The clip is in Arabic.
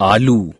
آلو